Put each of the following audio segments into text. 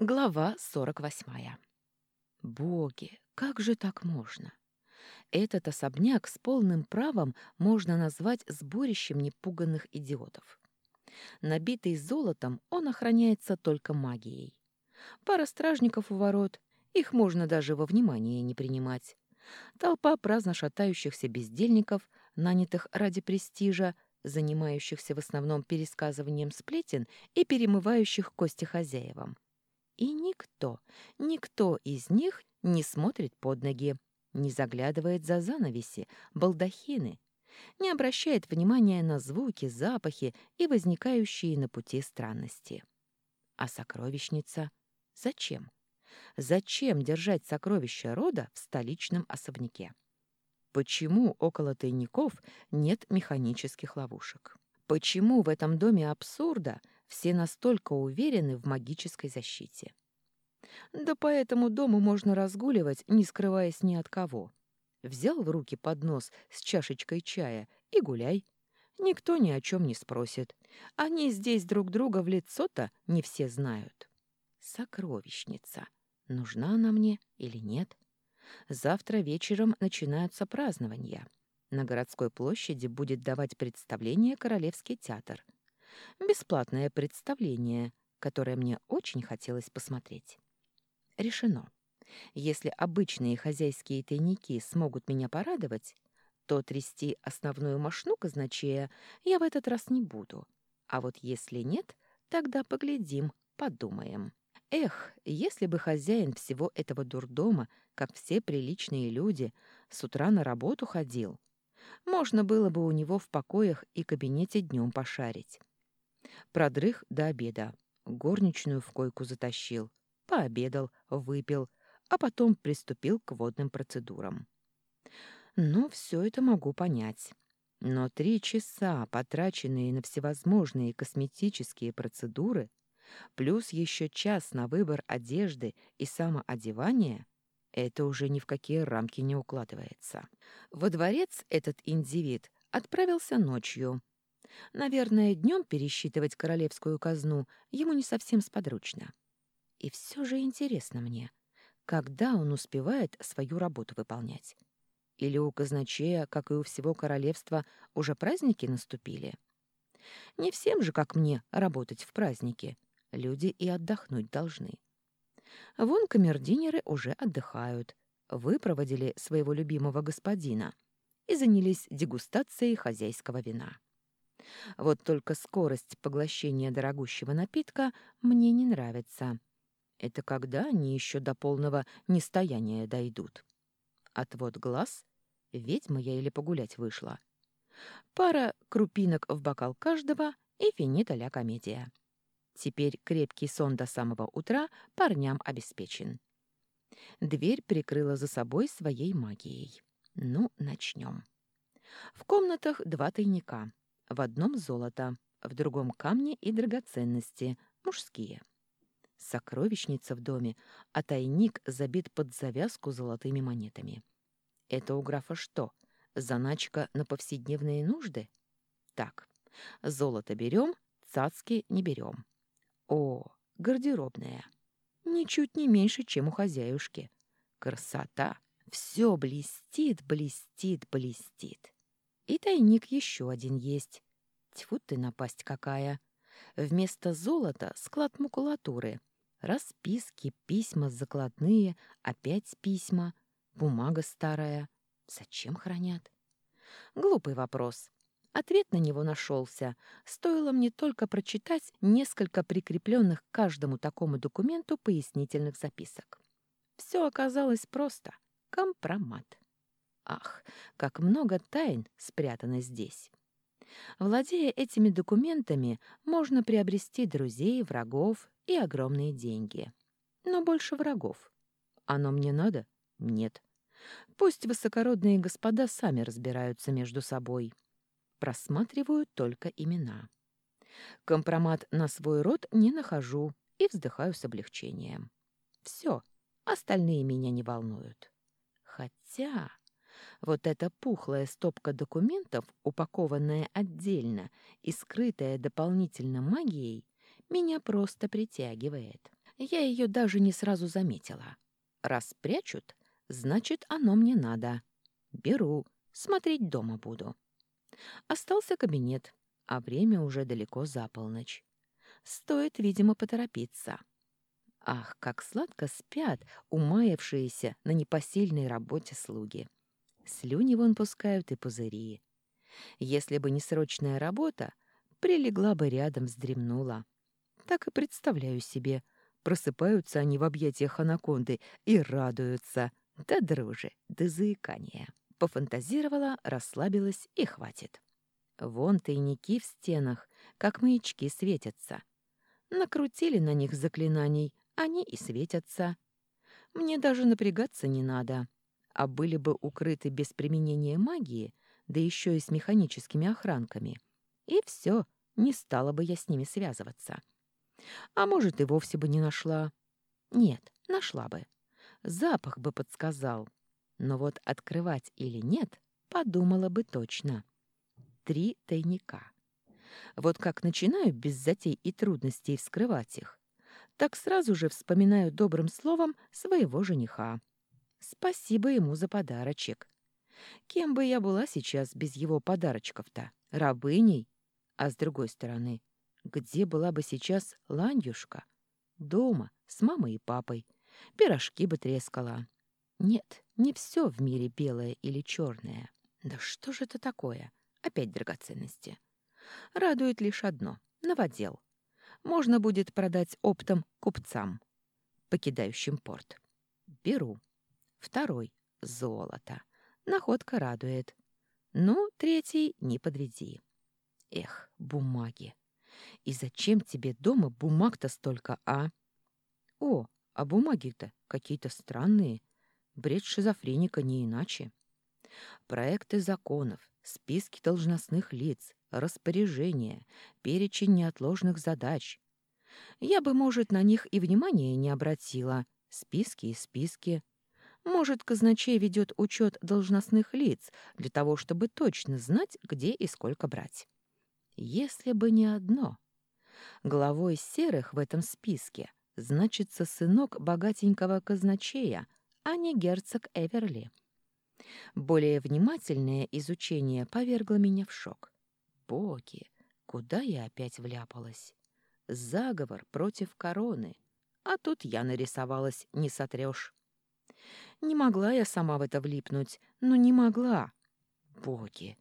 Глава 48. Боги, как же так можно? Этот особняк с полным правом можно назвать сборищем непуганных идиотов. Набитый золотом, он охраняется только магией. Пара стражников у ворот, их можно даже во внимание не принимать. Толпа праздно шатающихся бездельников, нанятых ради престижа, занимающихся в основном пересказыванием сплетен и перемывающих кости хозяевам. И никто, никто из них не смотрит под ноги, не заглядывает за занавеси, балдахины, не обращает внимания на звуки, запахи и возникающие на пути странности. А сокровищница? Зачем? Зачем держать сокровища рода в столичном особняке? Почему около тайников нет механических ловушек? Почему в этом доме абсурда все настолько уверены в магической защите? Да по этому дому можно разгуливать, не скрываясь ни от кого. Взял в руки поднос с чашечкой чая и гуляй. Никто ни о чем не спросит. Они здесь друг друга в лицо-то не все знают. Сокровищница. Нужна она мне или нет? Завтра вечером начинаются празднования. На городской площади будет давать представление Королевский театр. Бесплатное представление, которое мне очень хотелось посмотреть. Решено. Если обычные хозяйские тайники смогут меня порадовать, то трясти основную мошну казначея я в этот раз не буду. А вот если нет, тогда поглядим, подумаем. Эх, если бы хозяин всего этого дурдома, как все приличные люди, с утра на работу ходил, можно было бы у него в покоях и кабинете днем пошарить. Продрых до обеда, горничную в койку затащил, пообедал, выпил, а потом приступил к водным процедурам. Ну, все это могу понять. Но три часа, потраченные на всевозможные косметические процедуры, плюс еще час на выбор одежды и самоодевание, это уже ни в какие рамки не укладывается. Во дворец этот индивид отправился ночью. Наверное, днем пересчитывать королевскую казну ему не совсем сподручно. И все же интересно мне, когда он успевает свою работу выполнять? Или у казначея, как и у всего королевства, уже праздники наступили? Не всем же, как мне, работать в праздники. Люди и отдохнуть должны. Вон камердинеры уже отдыхают, выпроводили своего любимого господина и занялись дегустацией хозяйского вина. Вот только скорость поглощения дорогущего напитка мне не нравится. Это когда они еще до полного нестояния дойдут? Отвод глаз? Ведьма я или погулять вышла? Пара крупинок в бокал каждого и финита ля комедия. Теперь крепкий сон до самого утра парням обеспечен. Дверь прикрыла за собой своей магией. Ну, начнем. В комнатах два тайника. В одном золото, в другом камни и драгоценности, мужские сокровищница в доме, а тайник забит под завязку золотыми монетами. Это у графа что, заначка на повседневные нужды? Так, золото берем, цацки не берем. О, гардеробная. Ничуть не меньше, чем у хозяюшки. Красота! Все блестит, блестит, блестит. И тайник еще один есть. Тьфу ты, напасть какая! Вместо золота склад макулатуры. Расписки, письма закладные, опять письма, бумага старая. Зачем хранят? Глупый вопрос. Ответ на него нашелся. Стоило мне только прочитать несколько прикрепленных к каждому такому документу пояснительных записок. Все оказалось просто. Компромат. Ах, как много тайн спрятано здесь. Владея этими документами, можно приобрести друзей, врагов и огромные деньги. Но больше врагов. Оно мне надо? Нет. Пусть высокородные господа сами разбираются между собой. Просматриваю только имена. Компромат на свой род не нахожу и вздыхаю с облегчением. Все, остальные меня не волнуют. Хотя вот эта пухлая стопка документов, упакованная отдельно и скрытая дополнительно магией, меня просто притягивает. Я ее даже не сразу заметила. Раз прячут, значит, оно мне надо. Беру, смотреть дома буду. Остался кабинет, а время уже далеко за полночь. Стоит, видимо, поторопиться. Ах, как сладко спят умаявшиеся на непосильной работе слуги. Слюни вон пускают и пузыри. Если бы не срочная работа, прилегла бы рядом, вздремнула. Так и представляю себе. Просыпаются они в объятиях анаконды и радуются. Да дрожи, да заикания. Пофантазировала, расслабилась и хватит. Вон тайники в стенах, как маячки светятся. Накрутили на них заклинаний, они и светятся. Мне даже напрягаться не надо. А были бы укрыты без применения магии, да еще и с механическими охранками. И все, не стала бы я с ними связываться. А может, и вовсе бы не нашла. Нет, нашла бы. Запах бы подсказал. Но вот открывать или нет, подумала бы точно. Три тайника. Вот как начинаю без затей и трудностей вскрывать их, так сразу же вспоминаю добрым словом своего жениха. Спасибо ему за подарочек. Кем бы я была сейчас без его подарочков-то? Рабыней? А с другой стороны, где была бы сейчас Ланюшка? Дома, с мамой и папой. Пирожки бы трескала. Нет, не все в мире белое или черное. Да что же это такое? Опять драгоценности. Радует лишь одно — новодел. Можно будет продать оптом купцам, покидающим порт. Беру. Второй — золото. Находка радует. Ну, третий — не подведи. Эх, бумаги. И зачем тебе дома бумаг-то столько, а? О, а бумаги-то какие-то странные. Бред шизофреника не иначе. Проекты законов, списки должностных лиц, распоряжения, перечень неотложных задач. Я бы, может, на них и внимания не обратила. Списки и списки. Может, казначей ведет учет должностных лиц для того, чтобы точно знать, где и сколько брать. Если бы не одно. Главой серых в этом списке значится сынок богатенького казначея, а не герцог Эверли. Более внимательное изучение повергло меня в шок. Боги, куда я опять вляпалась? Заговор против короны. А тут я нарисовалась, не сотрешь. Не могла я сама в это влипнуть, но не могла. Боги,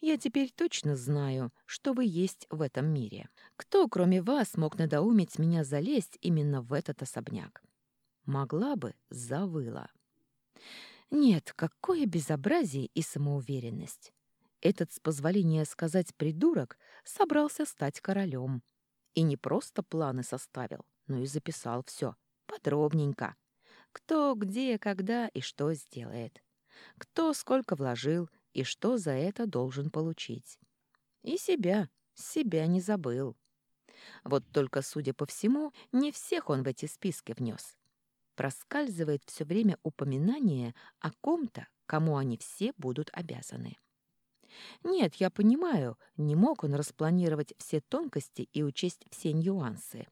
я теперь точно знаю, что вы есть в этом мире. Кто, кроме вас, мог надоумить меня залезть именно в этот особняк? Могла бы, завыла. Нет, какое безобразие и самоуверенность. Этот, с позволения сказать придурок, собрался стать королем. И не просто планы составил, но и записал все подробненько. Кто, где, когда и что сделает. Кто сколько вложил и что за это должен получить. И себя, себя не забыл. Вот только, судя по всему, не всех он в эти списки внес проскальзывает все время упоминание о ком-то, кому они все будут обязаны. Нет, я понимаю, не мог он распланировать все тонкости и учесть все нюансы.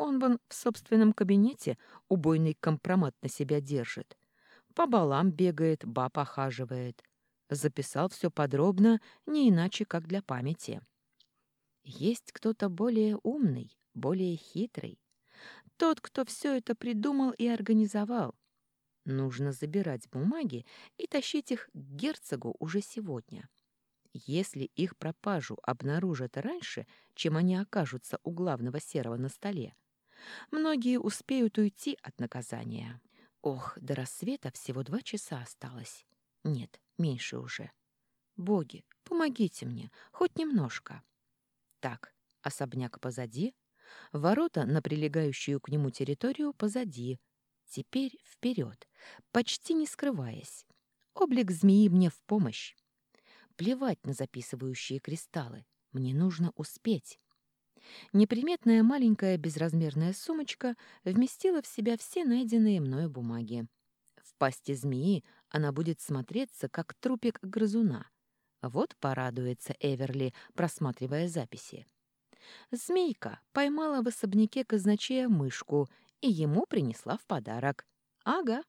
Он вон в собственном кабинете убойный компромат на себя держит. По балам бегает, баб охаживает. Записал все подробно, не иначе, как для памяти. Есть кто-то более умный, более хитрый, тот, кто все это придумал и организовал. Нужно забирать бумаги и тащить их к герцогу уже сегодня. Если их пропажу обнаружат раньше, чем они окажутся у главного серого на столе, многие успеют уйти от наказания. Ох, до рассвета всего два часа осталось. Нет, меньше уже. Боги, помогите мне, хоть немножко. Так, особняк позади, Ворота на прилегающую к нему территорию позади. Теперь вперед, почти не скрываясь. Облик змеи мне в помощь. Плевать на записывающие кристаллы. Мне нужно успеть. Неприметная маленькая безразмерная сумочка вместила в себя все найденные мною бумаги. В пасти змеи она будет смотреться, как трупик грызуна. Вот порадуется Эверли, просматривая записи. Змейка поймала в особняке казначея мышку и ему принесла в подарок. Ага.